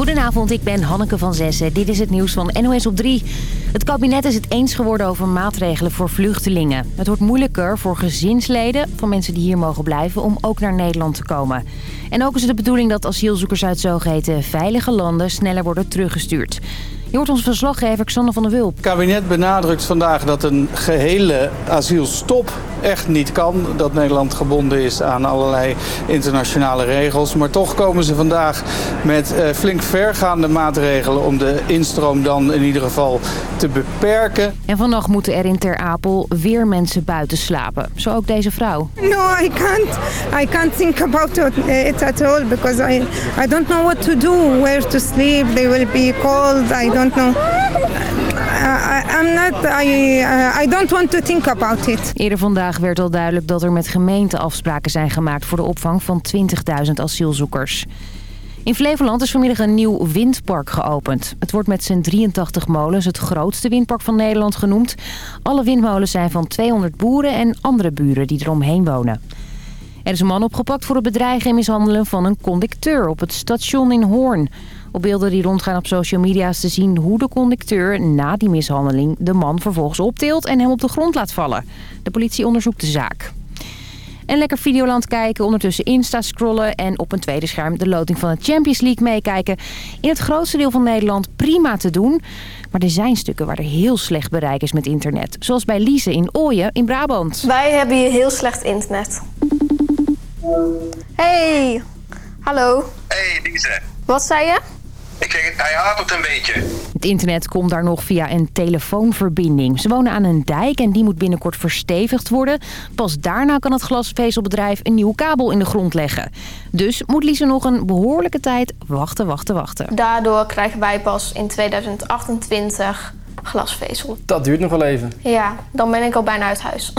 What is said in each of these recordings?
Goedenavond, ik ben Hanneke van Zessen. Dit is het nieuws van NOS op 3. Het kabinet is het eens geworden over maatregelen voor vluchtelingen. Het wordt moeilijker voor gezinsleden van mensen die hier mogen blijven... om ook naar Nederland te komen. En ook is het de bedoeling dat asielzoekers uit zogeheten veilige landen... sneller worden teruggestuurd. Je hoort onze verslaggever Xander van der Wulp. Het kabinet benadrukt vandaag dat een gehele asielstop echt niet kan. Dat Nederland gebonden is aan allerlei internationale regels. Maar toch komen ze vandaag met uh, flink vergaande maatregelen... om de instroom dan in ieder geval te beperken. En vannacht moeten er in Ter Apel weer mensen buiten slapen. Zo ook deze vrouw. No, I can't. I can't think about it at all because I, I don't know what to do. Where to sleep. They will be cold. I don't know. I, I'm not, I, I don't want to think about it. Eerder vandaag werd al duidelijk dat er met gemeenten afspraken zijn gemaakt... voor de opvang van 20.000 asielzoekers. In Flevoland is vanmiddag een nieuw windpark geopend. Het wordt met zijn 83 molens het grootste windpark van Nederland genoemd. Alle windmolens zijn van 200 boeren en andere buren die eromheen wonen. Er is een man opgepakt voor het bedreigen en mishandelen van een conducteur op het station in Hoorn. Op beelden die rondgaan op social media is te zien hoe de conducteur na die mishandeling de man vervolgens optilt en hem op de grond laat vallen. De politie onderzoekt de zaak. En lekker Videoland kijken, ondertussen Insta scrollen en op een tweede scherm de loting van de Champions League meekijken. In het grootste deel van Nederland prima te doen. Maar er zijn stukken waar er heel slecht bereik is met internet. Zoals bij Liese in Ooyen in Brabant. Wij hebben hier heel slecht internet. Hey, hallo. Hey Liese. Wat zei je? Ik zeg, hij hapert een beetje. Het internet komt daar nog via een telefoonverbinding. Ze wonen aan een dijk en die moet binnenkort verstevigd worden. Pas daarna kan het glasvezelbedrijf een nieuwe kabel in de grond leggen. Dus moet Lise nog een behoorlijke tijd wachten, wachten, wachten. Daardoor krijgen wij pas in 2028 glasvezel. Dat duurt nog wel even. Ja, dan ben ik al bijna uit huis.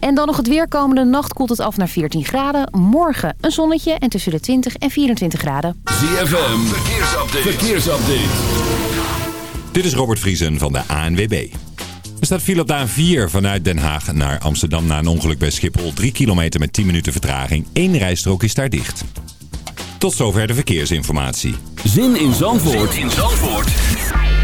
En dan nog het weer. Komende nacht koelt het af naar 14 graden. Morgen een zonnetje en tussen de 20 en 24 graden. ZFM, verkeersupdate. verkeersupdate. Dit is Robert Vriesen van de ANWB. Er staat file op de A4 vanuit Den Haag naar Amsterdam na een ongeluk bij Schiphol. 3 kilometer met 10 minuten vertraging. Eén rijstrook is daar dicht. Tot zover de verkeersinformatie. Zin in Zandvoort, zin in Zandvoort.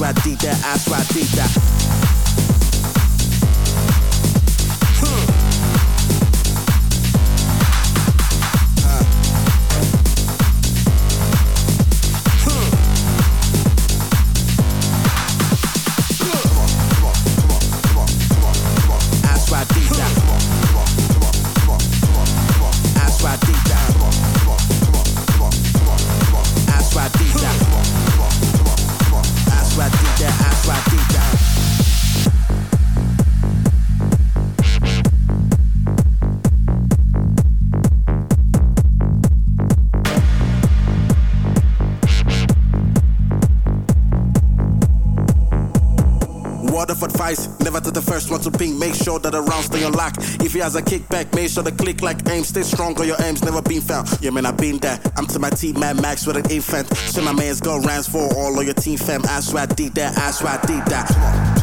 right deep that, ass right to. Make sure that the rounds stay on lock. If he has a kickback, make sure the click like aim. Stay strong or your aim's never been found. Yeah, man, I've been there. I'm to my team, Mad Max with an infant. So my man's got rounds for all of your team fam. Ass right deep that, ass right deep that.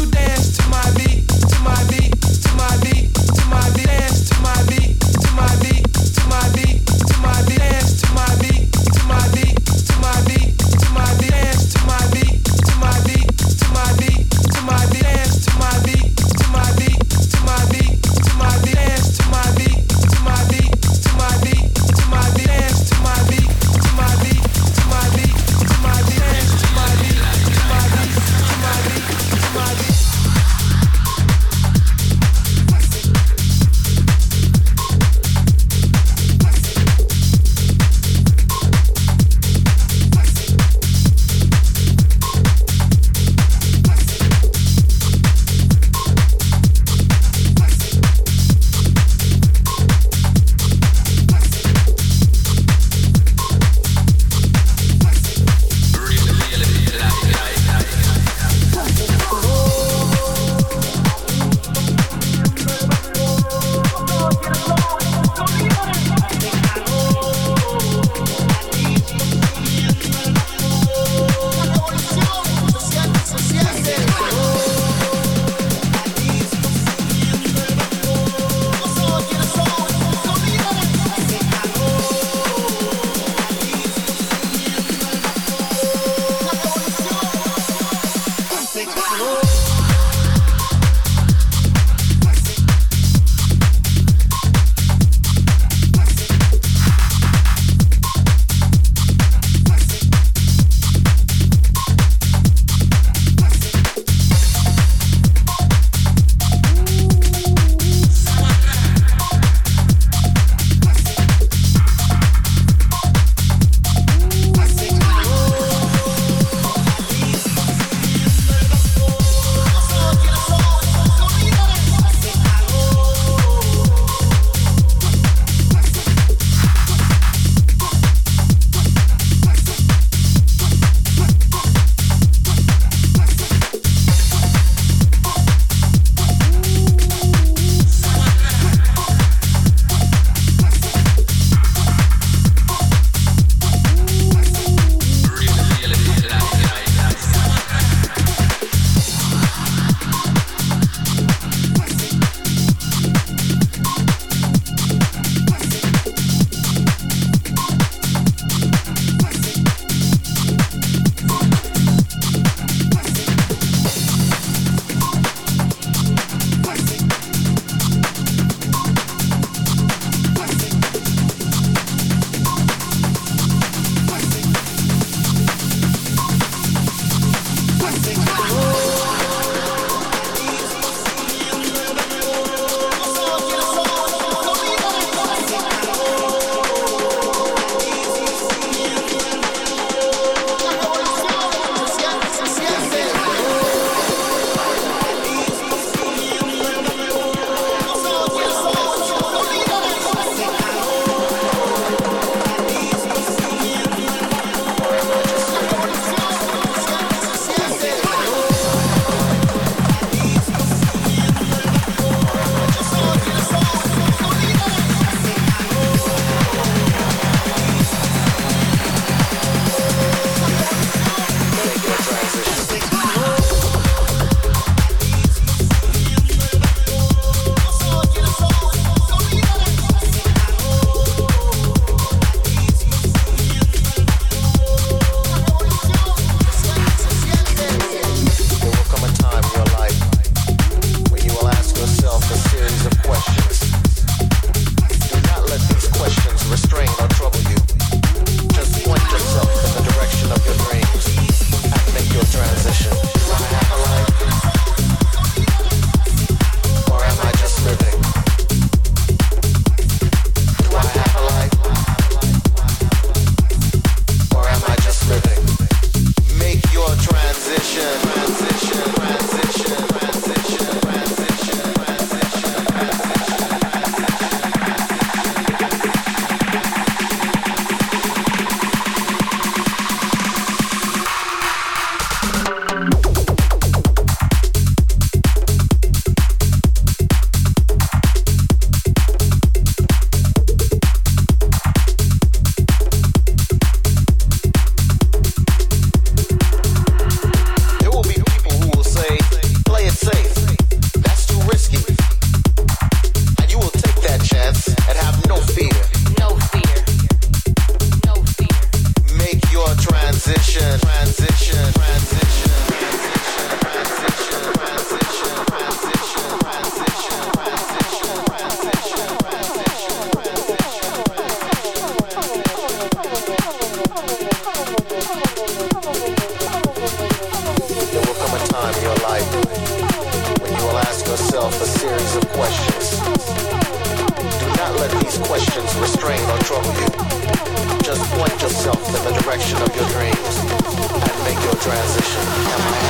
You dance of your dreams and make your transition.